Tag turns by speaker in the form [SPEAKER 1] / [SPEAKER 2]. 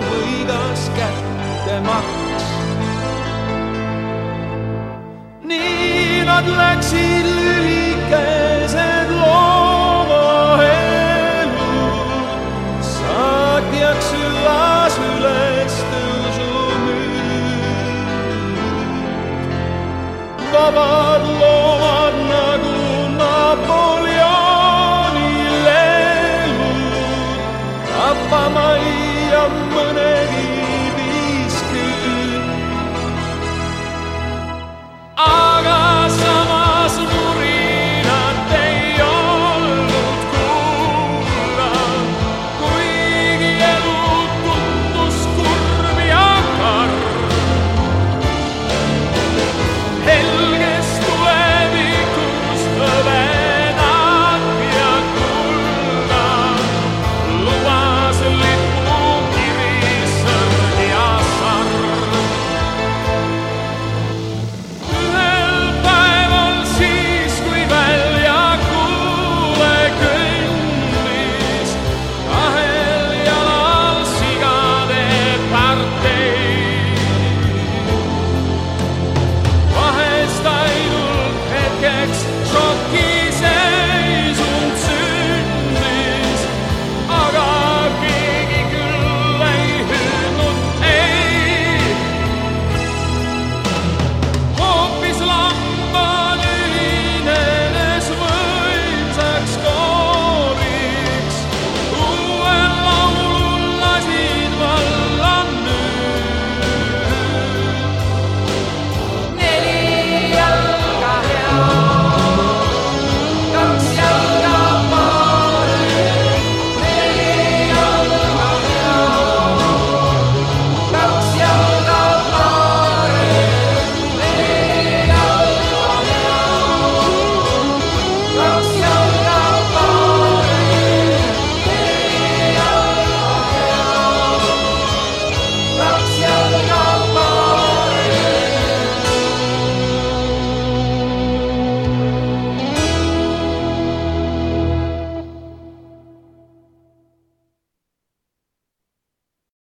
[SPEAKER 1] võigas kättemaks. nii nad läksid lühikesed loomaelud, saatjaks hüvas üles tõusumüüd. vabad loomad nagu Napoleoni lellud,